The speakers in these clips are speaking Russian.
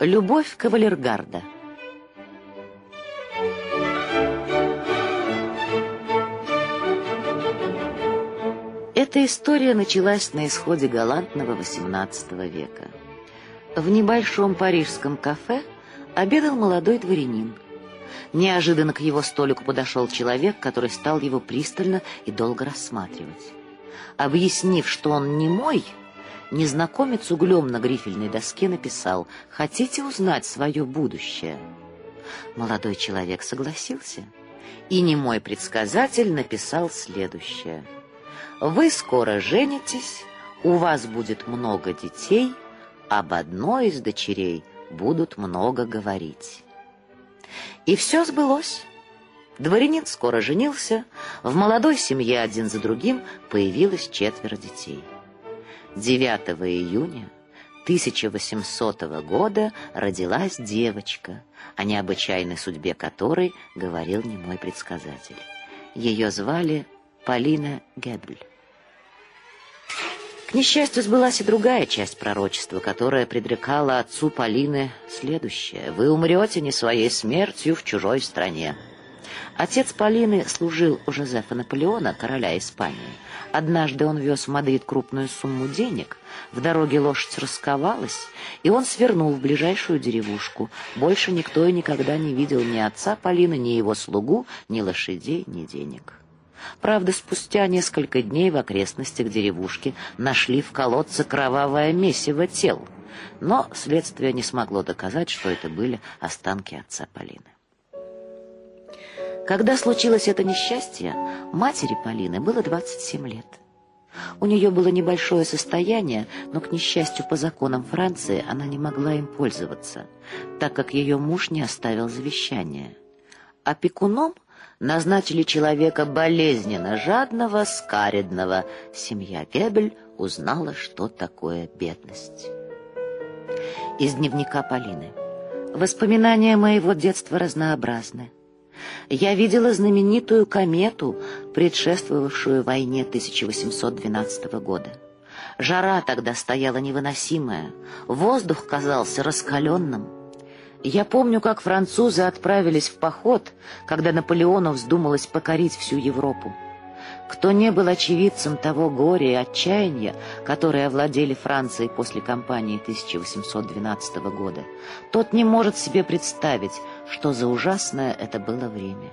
Любовь кавалергарда. Эта история началась на исходе галантного XVIII века. В небольшом парижском кафе обедал молодой дворянин. Неожиданно к его столику подошел человек, который стал его пристально и долго рассматривать. Объяснив, что он не мой, незнакомец углем на грифельной доске написал «Хотите узнать свое будущее?» Молодой человек согласился, и немой предсказатель написал следующее. «Вы скоро женитесь, у вас будет много детей, об одной из дочерей будут много говорить». И все сбылось. Дворянин скоро женился, в молодой семье один за другим появилось четверо детей. 9 июня 1800 года родилась девочка, о необычайной судьбе которой говорил немой предсказатель. Ее звали Полина Гебль. К несчастью, сбылась и другая часть пророчества, которая предрекала отцу Полины следующее. «Вы умрете не своей смертью в чужой стране». Отец Полины служил у Жозефа Наполеона, короля Испании. Однажды он вез в Мадрид крупную сумму денег. В дороге лошадь расковалась, и он свернул в ближайшую деревушку. Больше никто и никогда не видел ни отца Полины, ни его слугу, ни лошадей, ни денег. Правда, спустя несколько дней в окрестностях деревушки нашли в колодце кровавое месиво тел, но следствие не смогло доказать, что это были останки отца Полины. Когда случилось это несчастье, матери Полины было 27 лет. У нее было небольшое состояние, но, к несчастью, по законам Франции она не могла им пользоваться, так как ее муж не оставил завещания. Опекуном назначили человека болезненно жадного, скаредного. Семья Гебель узнала, что такое бедность. Из дневника Полины. Воспоминания моего детства разнообразны. Я видела знаменитую комету, предшествовавшую войне 1812 года. Жара тогда стояла невыносимая, воздух казался раскаленным. Я помню, как французы отправились в поход, когда Наполеону вздумалось покорить всю Европу. Кто не был очевидцем того горя и отчаяния, которые овладели Францией после кампании 1812 года, тот не может себе представить, что за ужасное это было время.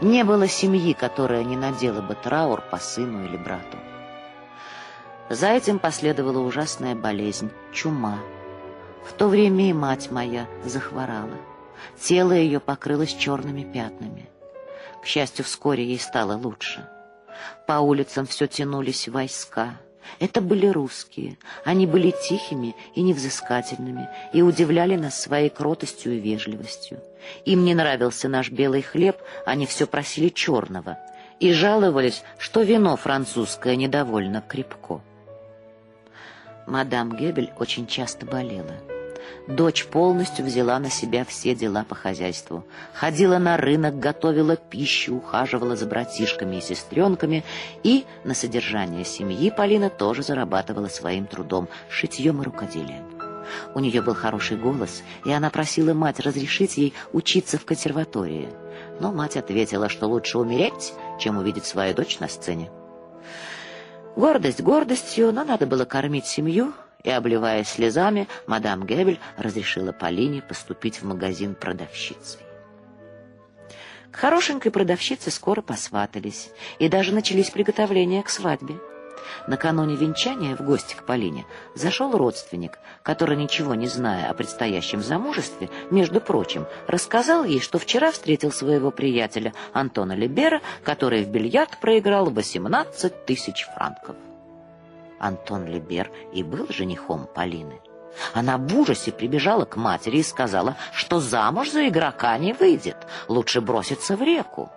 Не было семьи, которая не надела бы траур по сыну или брату. За этим последовала ужасная болезнь — чума. В то время и мать моя захворала. Тело ее покрылось черными пятнами. К счастью, вскоре ей стало лучше. По улицам все тянулись войска. Это были русские. Они были тихими и невзыскательными и удивляли нас своей кротостью и вежливостью. Им не нравился наш белый хлеб, они все просили черного и жаловались, что вино французское недовольно крепко. Мадам Гебель очень часто болела. Дочь полностью взяла на себя все дела по хозяйству. Ходила на рынок, готовила пищу, ухаживала за братишками и сестренками, и на содержание семьи Полина тоже зарабатывала своим трудом, шитьем и рукоделием. У нее был хороший голос, и она просила мать разрешить ей учиться в консерватории. Но мать ответила, что лучше умереть, чем увидеть свою дочь на сцене. Гордость гордостью, но надо было кормить семью, и, обливаясь слезами, мадам Гебель разрешила Полине поступить в магазин продавщицей. К хорошенькой продавщице скоро посватались, и даже начались приготовления к свадьбе. Накануне венчания в гости к Полине зашел родственник, который, ничего не зная о предстоящем замужестве, между прочим, рассказал ей, что вчера встретил своего приятеля Антона Либера, который в бильярд проиграл 18 тысяч франков. Антон Либер и был женихом Полины. Она в ужасе прибежала к матери и сказала, что замуж за игрока не выйдет, лучше броситься в реку.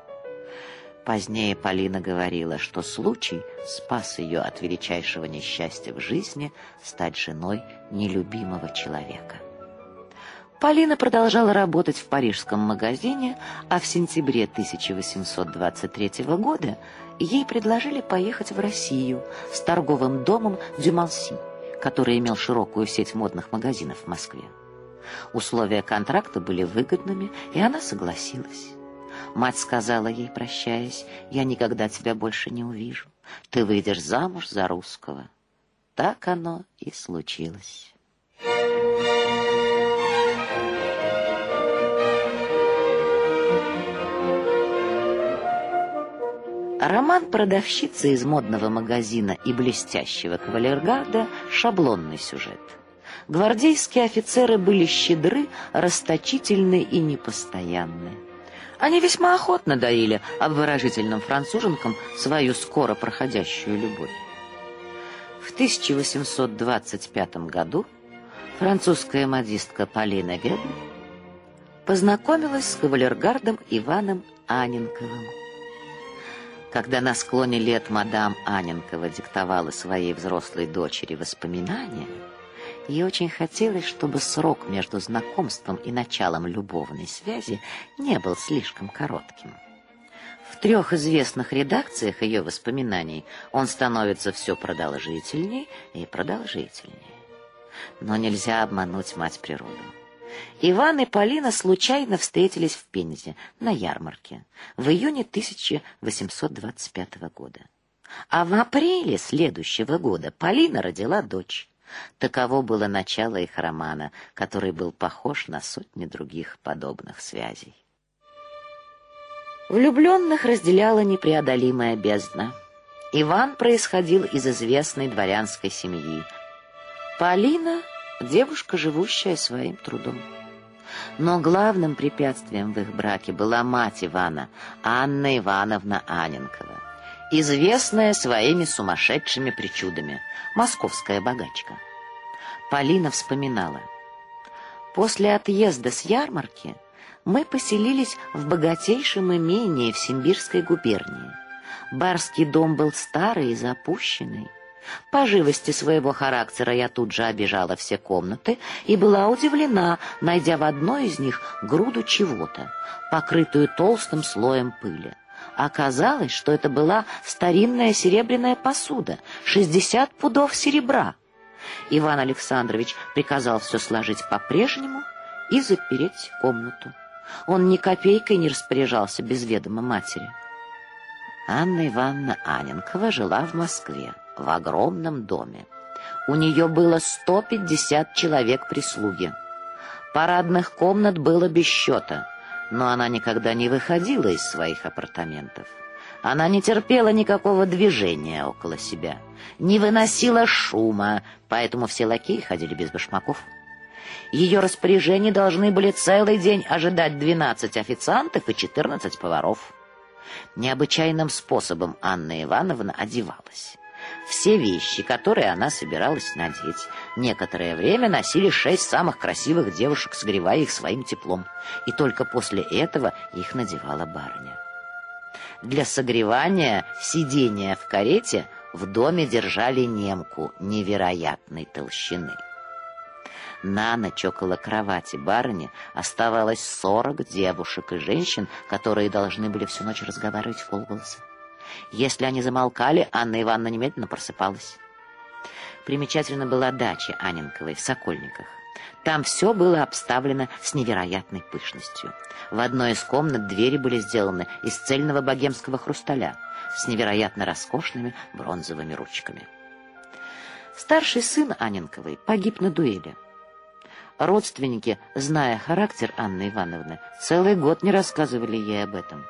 Позднее Полина говорила, что случай спас ее от величайшего несчастья в жизни стать женой нелюбимого человека. Полина продолжала работать в парижском магазине, а в сентябре 1823 года ей предложили поехать в Россию с торговым домом «Дюмалси», который имел широкую сеть модных магазинов в Москве. Условия контракта были выгодными, и она согласилась. Мать сказала ей, прощаясь, «Я никогда тебя больше не увижу. Ты выйдешь замуж за русского». Так оно и случилось. Роман продавщицы из модного магазина и блестящего кавалергарда — шаблонный сюжет. Гвардейские офицеры были щедры, расточительны и непостоянны. Они весьма охотно дарили обворожительным француженкам свою скоро проходящую любовь. В 1825 году французская модистка Полина Гебб познакомилась с кавалергардом Иваном Аненковым. Когда на склоне лет мадам Аненкова диктовала своей взрослой дочери воспоминания, ей очень хотелось, чтобы срок между знакомством и началом любовной связи не был слишком коротким. В трех известных редакциях ее воспоминаний он становится все продолжительнее и продолжительнее. Но нельзя обмануть мать природу. Иван и Полина случайно встретились в Пензе на ярмарке в июне 1825 года. А в апреле следующего года Полина родила дочь. Таково было начало их романа, который был похож на сотни других подобных связей. Влюбленных разделяла непреодолимая бездна. Иван происходил из известной дворянской семьи. Полина девушка, живущая своим трудом. Но главным препятствием в их браке была мать Ивана, Анна Ивановна Аненкова, известная своими сумасшедшими причудами, московская богачка. Полина вспоминала. После отъезда с ярмарки мы поселились в богатейшем имении в Симбирской губернии. Барский дом был старый и запущенный. По живости своего характера я тут же обижала все комнаты и была удивлена, найдя в одной из них груду чего-то, покрытую толстым слоем пыли. Оказалось, что это была старинная серебряная посуда, 60 пудов серебра. Иван Александрович приказал все сложить по-прежнему и запереть комнату. Он ни копейкой не распоряжался без ведома матери. Анна Ивановна Аненкова жила в Москве в огромном доме. У нее было 150 человек прислуги. Парадных комнат было без счета, но она никогда не выходила из своих апартаментов. Она не терпела никакого движения около себя, не выносила шума, поэтому все лакеи ходили без башмаков. Ее распоряжения должны были целый день ожидать 12 официантов и 14 поваров. Необычайным способом Анна Ивановна одевалась все вещи, которые она собиралась надеть. Некоторое время носили шесть самых красивых девушек, согревая их своим теплом. И только после этого их надевала барыня. Для согревания сидения в карете в доме держали немку невероятной толщины. На ночь около кровати барыни оставалось сорок девушек и женщин, которые должны были всю ночь разговаривать в полголоса. Если они замолкали, Анна Ивановна немедленно просыпалась. Примечательно была дача Аненковой в Сокольниках. Там все было обставлено с невероятной пышностью. В одной из комнат двери были сделаны из цельного богемского хрусталя с невероятно роскошными бронзовыми ручками. Старший сын Аненковой погиб на дуэли. Родственники, зная характер Анны Ивановны, целый год не рассказывали ей об этом.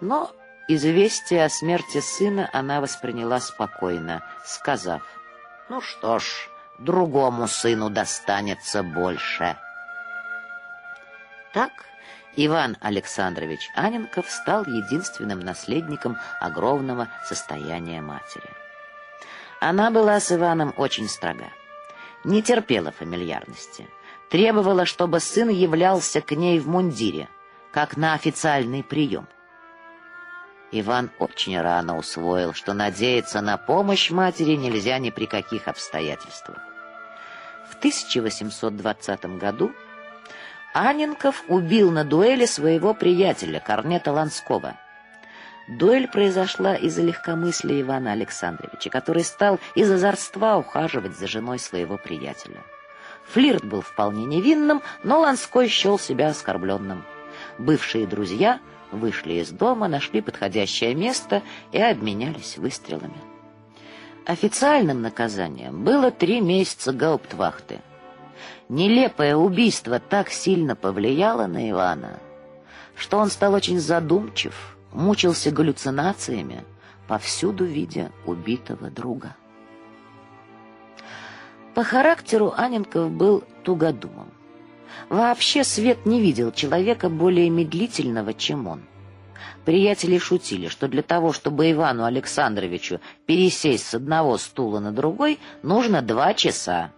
Но Известие о смерти сына она восприняла спокойно, сказав, «Ну что ж, другому сыну достанется больше». Так Иван Александрович Аненков стал единственным наследником огромного состояния матери. Она была с Иваном очень строга, не терпела фамильярности, требовала, чтобы сын являлся к ней в мундире, как на официальный прием – Иван очень рано усвоил, что надеяться на помощь матери нельзя ни при каких обстоятельствах. В 1820 году Аненков убил на дуэли своего приятеля, корнета Ланского. Дуэль произошла из-за легкомыслия Ивана Александровича, который стал из озорства ухаживать за женой своего приятеля. Флирт был вполне невинным, но Ланской счел себя оскорбленным. Бывшие друзья вышли из дома, нашли подходящее место и обменялись выстрелами. Официальным наказанием было три месяца гауптвахты. Нелепое убийство так сильно повлияло на Ивана, что он стал очень задумчив, мучился галлюцинациями, повсюду видя убитого друга. По характеру Аненков был тугодумом. Вообще Свет не видел человека более медлительного, чем он. Приятели шутили, что для того, чтобы Ивану Александровичу пересесть с одного стула на другой, нужно два часа.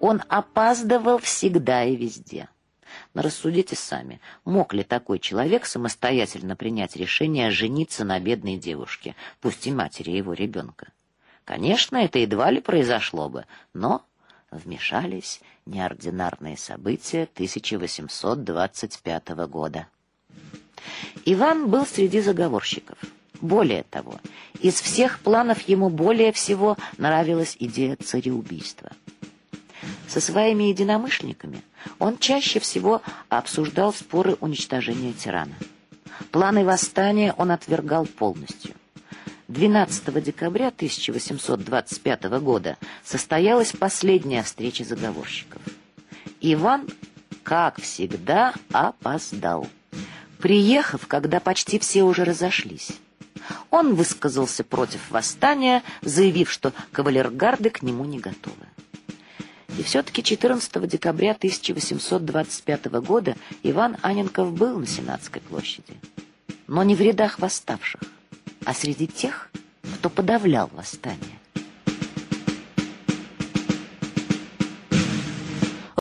Он опаздывал всегда и везде. Но рассудите сами, мог ли такой человек самостоятельно принять решение жениться на бедной девушке, пусть и матери его ребенка? Конечно, это едва ли произошло бы, но вмешались неординарные события 1825 года. Иван был среди заговорщиков. Более того, из всех планов ему более всего нравилась идея цареубийства. Со своими единомышленниками он чаще всего обсуждал споры уничтожения тирана. Планы восстания он отвергал полностью. 12 декабря 1825 года состоялась последняя встреча заговорщиков. Иван, как всегда, опоздал приехав, когда почти все уже разошлись. Он высказался против восстания, заявив, что кавалергарды к нему не готовы. И все-таки 14 декабря 1825 года Иван Аненков был на Сенатской площади. Но не в рядах восставших, а среди тех, кто подавлял восстание.